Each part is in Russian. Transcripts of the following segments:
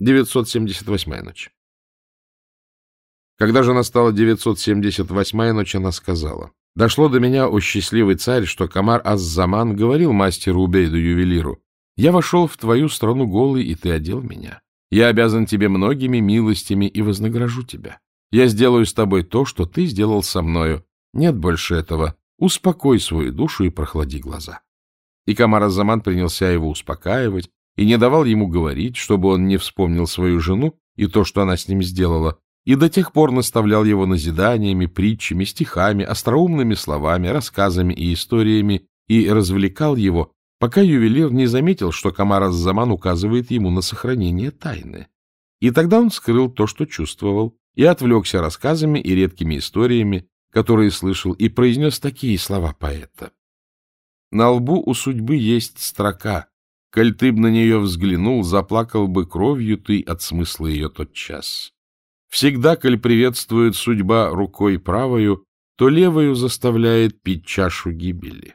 978 ночь. Когда же настала 978 ночь, она сказала, «Дошло до меня, о счастливый царь, что Камар Аз-Заман говорил мастеру Убейду-ювелиру, «Я вошел в твою страну голый, и ты одел меня. Я обязан тебе многими милостями и вознагражу тебя. Я сделаю с тобой то, что ты сделал со мною. Нет больше этого. Успокой свою душу и прохлади глаза». И Камар Азаман принялся его успокаивать и не давал ему говорить, чтобы он не вспомнил свою жену и то, что она с ним сделала, и до тех пор наставлял его назиданиями, притчами, стихами, остроумными словами, рассказами и историями и развлекал его, пока ювелир не заметил, что Камар Азаман указывает ему на сохранение тайны. И тогда он скрыл то, что чувствовал, и отвлекся рассказами и редкими историями, которые слышал, и произнес такие слова поэта. На лбу у судьбы есть строка. Коль ты б на нее взглянул, заплакал бы кровью ты от смысла ее тот час. Всегда, коль приветствует судьба рукой правою, то левою заставляет пить чашу гибели.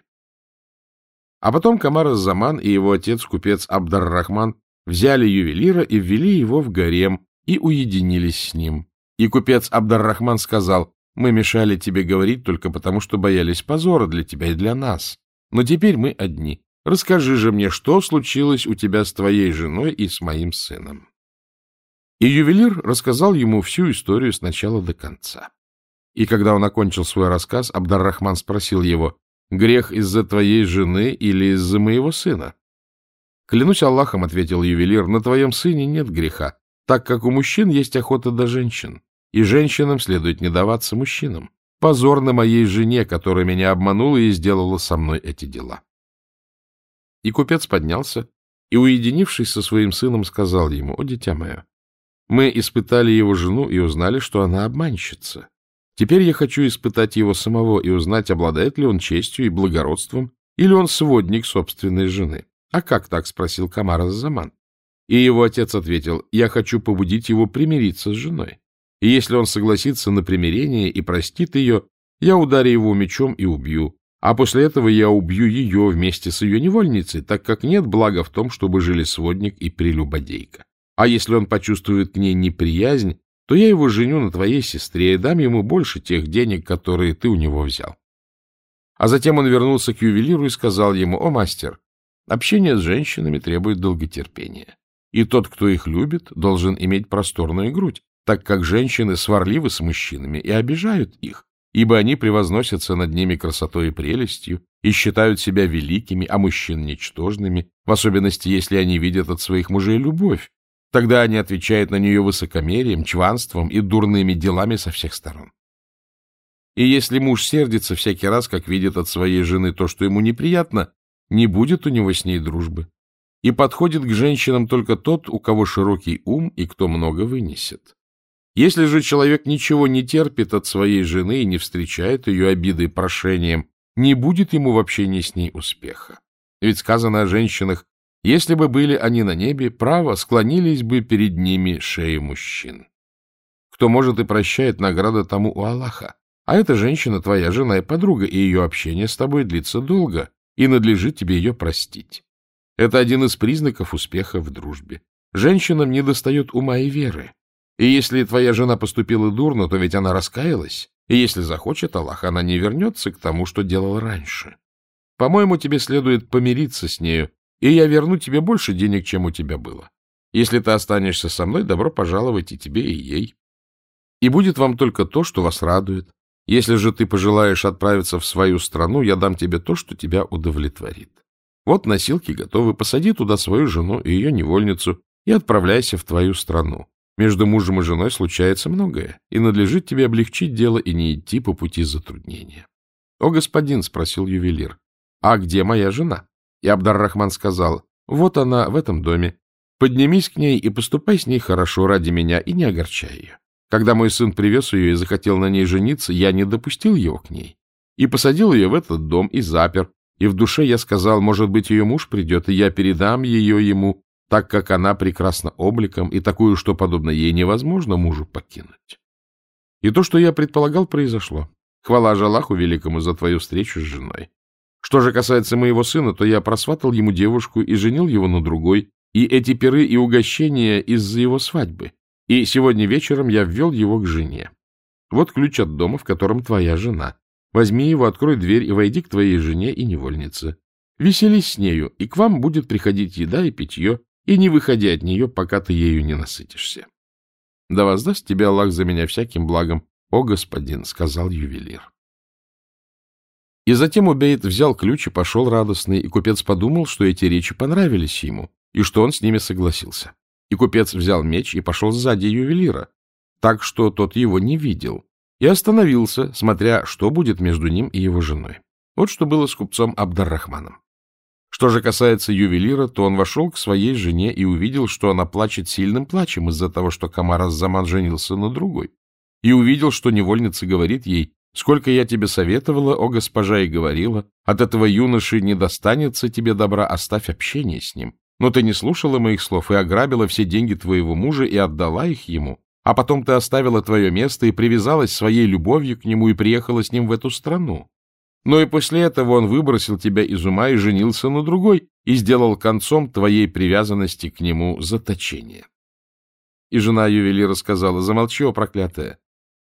А потом Камар Заман и его отец, купец Абдар-Рахман, взяли ювелира и ввели его в гарем и уединились с ним. И купец Абдар-Рахман сказал, «Мы мешали тебе говорить только потому, что боялись позора для тебя и для нас. Но теперь мы одни. Расскажи же мне, что случилось у тебя с твоей женой и с моим сыном. И ювелир рассказал ему всю историю с начала до конца. И когда он окончил свой рассказ, Абдар-Рахман спросил его, «Грех из-за твоей жены или из-за моего сына?» «Клянусь Аллахом», — ответил ювелир, — «на твоем сыне нет греха, так как у мужчин есть охота до женщин, и женщинам следует не даваться мужчинам. Позор на моей жене, которая меня обманула и сделала со мной эти дела. И купец поднялся и, уединившись со своим сыном, сказал ему, «О, дитя мое, мы испытали его жену и узнали, что она обманщица. Теперь я хочу испытать его самого и узнать, обладает ли он честью и благородством, или он сводник собственной жены. А как так? — спросил Камар Заман. И его отец ответил, я хочу побудить его примириться с женой и если он согласится на примирение и простит ее, я ударю его мечом и убью, а после этого я убью ее вместе с ее невольницей, так как нет блага в том, чтобы жили сводник и прелюбодейка. А если он почувствует к ней неприязнь, то я его женю на твоей сестре и дам ему больше тех денег, которые ты у него взял. А затем он вернулся к ювелиру и сказал ему, «О, мастер, общение с женщинами требует долготерпения, и тот, кто их любит, должен иметь просторную грудь, так как женщины сварливы с мужчинами и обижают их, ибо они превозносятся над ними красотой и прелестью и считают себя великими, а мужчин ничтожными, в особенности, если они видят от своих мужей любовь. Тогда они отвечают на нее высокомерием, чванством и дурными делами со всех сторон. И если муж сердится всякий раз, как видит от своей жены то, что ему неприятно, не будет у него с ней дружбы. И подходит к женщинам только тот, у кого широкий ум и кто много вынесет. Если же человек ничего не терпит от своей жены и не встречает ее обидой прошением, не будет ему в общении с ней успеха. Ведь сказано о женщинах, если бы были они на небе, право, склонились бы перед ними шеи мужчин. Кто может и прощает награда тому у Аллаха. А эта женщина твоя жена и подруга, и ее общение с тобой длится долго, и надлежит тебе ее простить. Это один из признаков успеха в дружбе. Женщинам недостает ума и веры, и если твоя жена поступила дурно, то ведь она раскаялась, и если захочет Аллах, она не вернется к тому, что делала раньше. По-моему, тебе следует помириться с нею, и я верну тебе больше денег, чем у тебя было. Если ты останешься со мной, добро пожаловать и тебе, и ей. И будет вам только то, что вас радует. Если же ты пожелаешь отправиться в свою страну, я дам тебе то, что тебя удовлетворит. Вот носилки готовы, посади туда свою жену и ее невольницу и отправляйся в твою страну. Между мужем и женой случается многое, и надлежит тебе облегчить дело и не идти по пути затруднения. — О, господин, — спросил ювелир, — а где моя жена? И Абдар-Рахман сказал, — вот она в этом доме. Поднимись к ней и поступай с ней хорошо ради меня и не огорчай ее. Когда мой сын привез ее и захотел на ней жениться, я не допустил его к ней. И посадил ее в этот дом и запер. И в душе я сказал, может быть, ее муж придет, и я передам ее ему, так как она прекрасна обликом и такую, что, подобно ей, невозможно мужу покинуть. И то, что я предполагал, произошло. Хвала же Аллаху Великому за твою встречу с женой. Что же касается моего сына, то я просватал ему девушку и женил его на другой, и эти пиры и угощения из-за его свадьбы. И сегодня вечером я ввел его к жене. Вот ключ от дома, в котором твоя жена. Возьми его, открой дверь и войди к твоей жене и невольнице. Веселись с нею, и к вам будет приходить еда и питье, и не выходи от нее, пока ты ею не насытишься. — Да воздаст тебе Аллах за меня всяким благом, о господин, — сказал ювелир. И затем Убейт взял ключ и пошел радостный, и купец подумал, что эти речи понравились ему, и что он с ними согласился. И купец взял меч и пошел сзади ювелира, так что тот его не видел, и остановился, смотря, что будет между ним и его женой. Вот что было с купцом Абдаррахманом. Что же касается ювелира, то он вошел к своей жене и увидел, что она плачет сильным плачем из-за того, что Камар Аззаман женился на другой. И увидел, что невольница говорит ей, «Сколько я тебе советовала, о госпожа, и говорила, от этого юноши не достанется тебе добра, оставь общение с ним. Но ты не слушала моих слов и ограбила все деньги твоего мужа и отдала их ему. А потом ты оставила твое место и привязалась своей любовью к нему и приехала с ним в эту страну. Но и после этого он выбросил тебя из ума и женился на другой и сделал концом твоей привязанности к нему заточение. И жена ювелира сказала, замолчи, о проклятая.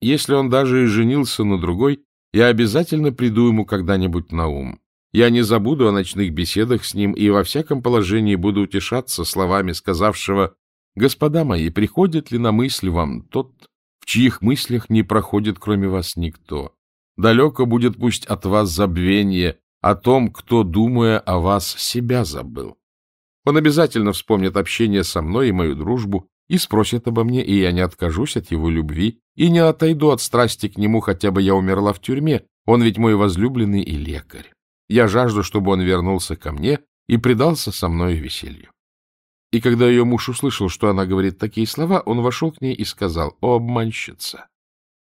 Если он даже и женился на другой, я обязательно приду ему когда-нибудь на ум. Я не забуду о ночных беседах с ним и во всяком положении буду утешаться словами сказавшего Господа мои, приходит ли на мысль вам тот, в чьих мыслях не проходит кроме вас никто? Далеко будет пусть от вас забвение о том, кто, думая о вас, себя забыл. Он обязательно вспомнит общение со мной и мою дружбу, и спросит обо мне, и я не откажусь от его любви, и не отойду от страсти к нему, хотя бы я умерла в тюрьме, он ведь мой возлюбленный и лекарь. Я жажду, чтобы он вернулся ко мне и предался со мной веселью. И когда ее муж услышал, что она говорит такие слова, он вошел к ней и сказал, «О, обманщица!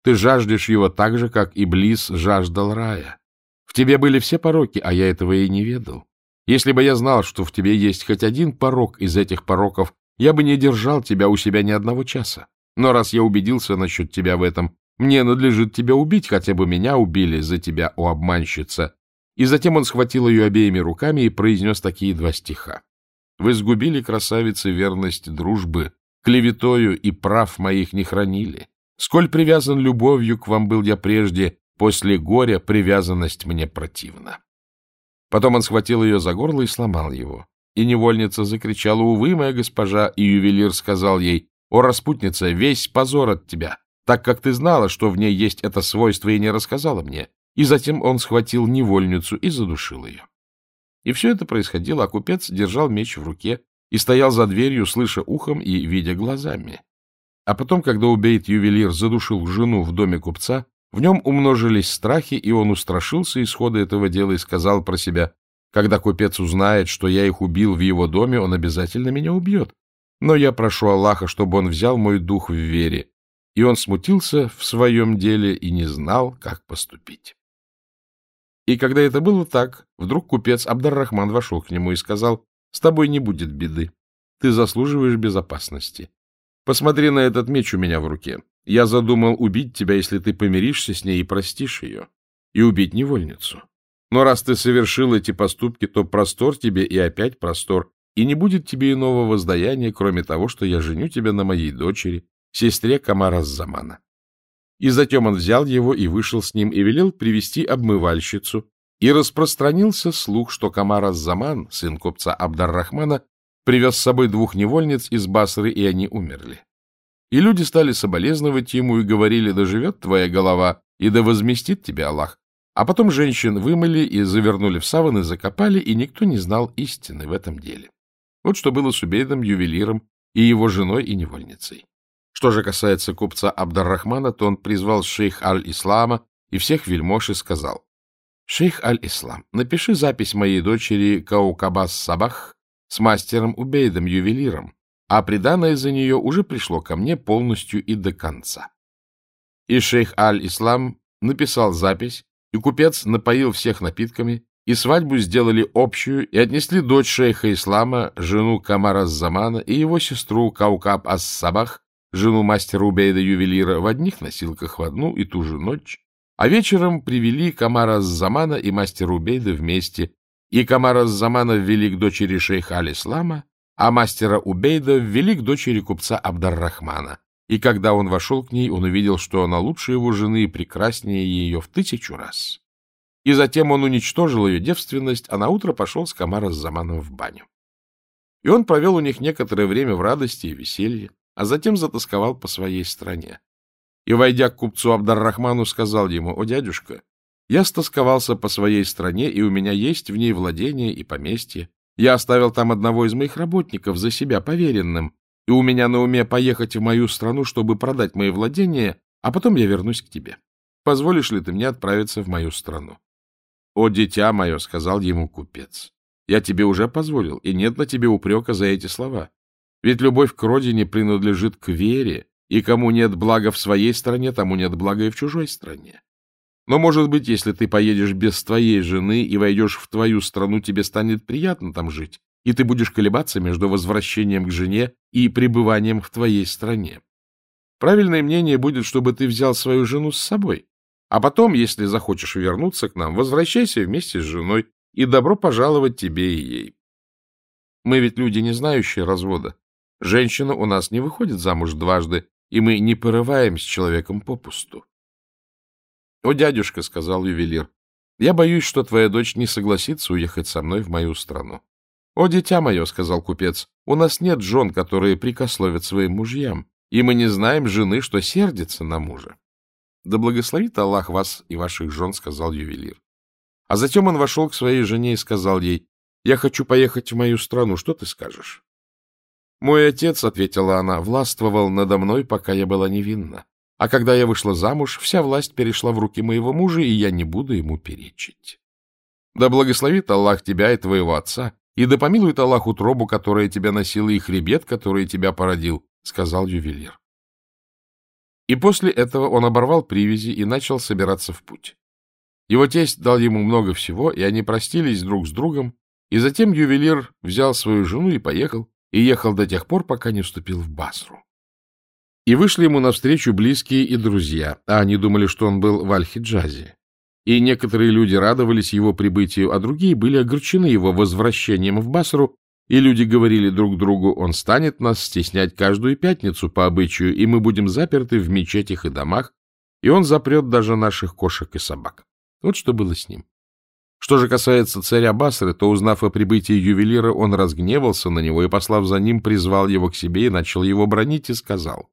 Ты жаждешь его так же, как и Близ жаждал рая. В тебе были все пороки, а я этого и не ведал. Если бы я знал, что в тебе есть хоть один порок из этих пороков, я бы не держал тебя у себя ни одного часа. Но раз я убедился насчет тебя в этом, мне надлежит тебя убить, хотя бы меня убили за тебя, о обманщица». И затем он схватил ее обеими руками и произнес такие два стиха. Вы сгубили, красавицы, верность дружбы, клеветою и прав моих не хранили. Сколь привязан любовью к вам был я прежде, после горя привязанность мне противна. Потом он схватил ее за горло и сломал его. И невольница закричала, «Увы, моя госпожа!» И ювелир сказал ей, «О, распутница, весь позор от тебя, так как ты знала, что в ней есть это свойство и не рассказала мне». И затем он схватил невольницу и задушил ее. И все это происходило, а купец держал меч в руке и стоял за дверью, слыша ухом и видя глазами. А потом, когда убейт-ювелир задушил жену в доме купца, в нем умножились страхи, и он устрашился исхода этого дела и сказал про себя, «Когда купец узнает, что я их убил в его доме, он обязательно меня убьет. Но я прошу Аллаха, чтобы он взял мой дух в вере». И он смутился в своем деле и не знал, как поступить. И когда это было так, вдруг купец Абдар-Рахман вошел к нему и сказал, «С тобой не будет беды. Ты заслуживаешь безопасности. Посмотри на этот меч у меня в руке. Я задумал убить тебя, если ты помиришься с ней и простишь ее, и убить невольницу. Но раз ты совершил эти поступки, то простор тебе и опять простор, и не будет тебе иного воздаяния, кроме того, что я женю тебя на моей дочери, сестре Камара Замана. И затем он взял его и вышел с ним, и велел привести обмывальщицу. И распространился слух, что Камар Заман, сын купца Абдар-Рахмана, привез с собой двух невольниц из Басры, и они умерли. И люди стали соболезновать ему и говорили, да живет твоя голова, и да возместит тебя Аллах. А потом женщин вымыли и завернули в саваны, закопали, и никто не знал истины в этом деле. Вот что было с Убейдом, ювелиром, и его женой и невольницей. Что же касается купца Абдаррахмана, то он призвал шейх Аль-Ислама и всех вельмож и сказал, «Шейх Аль-Ислам, напиши запись моей дочери Каукабас Сабах с мастером Убейдом, ювелиром, а приданное за нее уже пришло ко мне полностью и до конца». И шейх Аль-Ислам написал запись, и купец напоил всех напитками, и свадьбу сделали общую, и отнесли дочь шейха Ислама, жену Камара Замана и его сестру Каукаб Ас-Сабах жену мастера Убейда-ювелира в одних носилках в одну и ту же ночь, а вечером привели Камара Замана и мастера Убейда вместе, и Камара Замана ввели к дочери шейха Алислама, а мастера Убейда ввели к дочери купца Абдаррахмана. И когда он вошел к ней, он увидел, что она лучше его жены и прекраснее ее в тысячу раз. И затем он уничтожил ее девственность, а наутро пошел с Камара Заманом в баню. И он провел у них некоторое время в радости и веселье, а затем затасковал по своей стране. И, войдя к купцу Абдаррахману, сказал ему, «О, дядюшка, я стосковался по своей стране, и у меня есть в ней владение и поместье. Я оставил там одного из моих работников за себя поверенным, и у меня на уме поехать в мою страну, чтобы продать мои владения, а потом я вернусь к тебе. Позволишь ли ты мне отправиться в мою страну? — О, дитя мое, — сказал ему купец, — я тебе уже позволил, и нет на тебе упрека за эти слова. Ведь любовь к родине принадлежит к вере, и кому нет блага в своей стране, тому нет блага и в чужой стране. Но, может быть, если ты поедешь без твоей жены и войдешь в твою страну, тебе станет приятно там жить, и ты будешь колебаться между возвращением к жене и пребыванием в твоей стране. Правильное мнение будет, чтобы ты взял свою жену с собой, а потом, если захочешь вернуться к нам, возвращайся вместе с женой, и добро пожаловать тебе и ей. Мы ведь люди, не знающие развода. Женщина у нас не выходит замуж дважды, и мы не порываем с человеком попусту. — О, дядюшка, — сказал ювелир, — я боюсь, что твоя дочь не согласится уехать со мной в мою страну. — О, дитя мое, — сказал купец, — у нас нет жен, которые прикословят своим мужьям, и мы не знаем жены, что сердится на мужа. — Да благословит Аллах вас и ваших жен, — сказал ювелир. А затем он вошел к своей жене и сказал ей, — Я хочу поехать в мою страну, что ты скажешь? — Мой отец, — ответила она, — властвовал надо мной, пока я была невинна. А когда я вышла замуж, вся власть перешла в руки моего мужа, и я не буду ему перечить. Да благословит Аллах тебя и твоего отца, и да помилует Аллах утробу, которая тебя носила, и хребет, который тебя породил, — сказал ювелир. И после этого он оборвал привязи и начал собираться в путь. Его тесть дал ему много всего, и они простились друг с другом, и затем ювелир взял свою жену и поехал, и ехал до тех пор, пока не вступил в Басру. И вышли ему навстречу близкие и друзья, а они думали, что он был в Аль-Хиджазе. И некоторые люди радовались его прибытию, а другие были огорчены его возвращением в Басру, и люди говорили друг другу, он станет нас стеснять каждую пятницу по обычаю, и мы будем заперты в мечетях и домах, и он запрет даже наших кошек и собак. Вот что было с ним. Что же касается царя Басры, то, узнав о прибытии ювелира, он разгневался на него и, послав за ним, призвал его к себе и начал его бронить и сказал,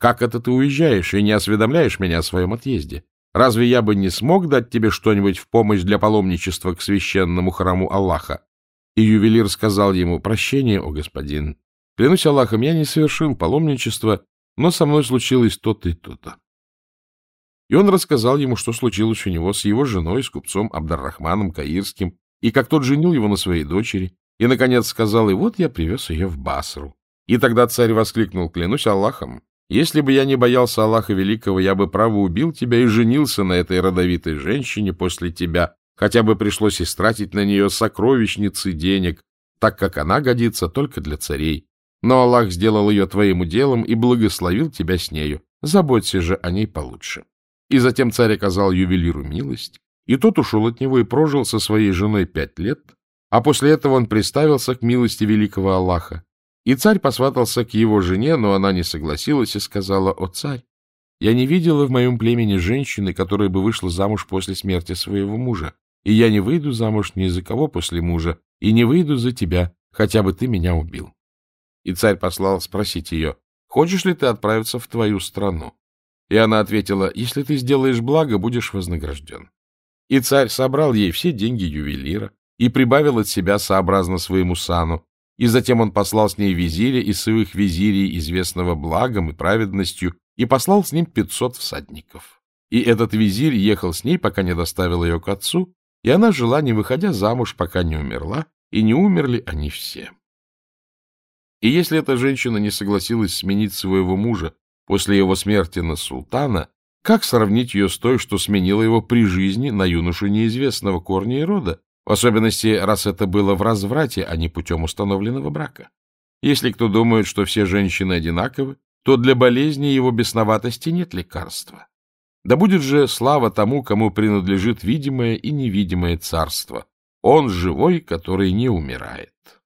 как это ты уезжаешь и не осведомляешь меня о своем отъезде? Разве я бы не смог дать тебе что-нибудь в помощь для паломничества к священному храму Аллаха? И ювелир сказал ему, прощение, о господин. Клянусь Аллахом, я не совершил паломничество, но со мной случилось то-то и то-то. И он рассказал ему, что случилось у него с его женой, с купцом Абдаррахманом Каирским, и как тот женил его на своей дочери, и, наконец, сказал, и вот я привез ее в Басру. И тогда царь воскликнул, клянусь Аллахом, если бы я не боялся Аллаха Великого, я бы право убил тебя и женился на этой родовитой женщине после тебя, хотя бы пришлось истратить на нее сокровищницы денег, так как она годится только для царей. Но Аллах сделал ее твоим уделом и благословил тебя с нею. Заботься же о ней получше. И затем царь оказал ювелиру милость, и тот ушел от него и прожил со своей женой пять лет, а после этого он приставился к милости великого Аллаха, и царь посватался к его жене, но она не согласилась и сказала, «О, царь, я не видела в моем племени женщины, которая бы вышла замуж после смерти своего мужа, и я не выйду замуж ни за кого после мужа, и не выйду за тебя, хотя бы ты меня убил». И царь послал спросить ее, «Хочешь ли ты отправиться в твою страну?» И она ответила, «Если ты сделаешь благо, будешь вознагражден». И царь собрал ей все деньги ювелира и прибавил от себя сообразно своему сану, и затем он послал с ней визиря из своих визирей, известного благом и праведностью, и послал с ним пятьсот всадников. И этот визирь ехал с ней, пока не доставил ее к отцу, и она жила, не выходя замуж, пока не умерла, и не умерли они все. И если эта женщина не согласилась сменить своего мужа после его смерти на султана, как сравнить ее с той, что сменила его при жизни на юношу неизвестного корня и рода, в особенности, раз это было в разврате, а не путем установленного брака. Если кто думает, что все женщины одинаковы, то для болезни его бесноватости нет лекарства. Да будет же слава тому, кому принадлежит видимое и невидимое царство. Он живой, который не умирает.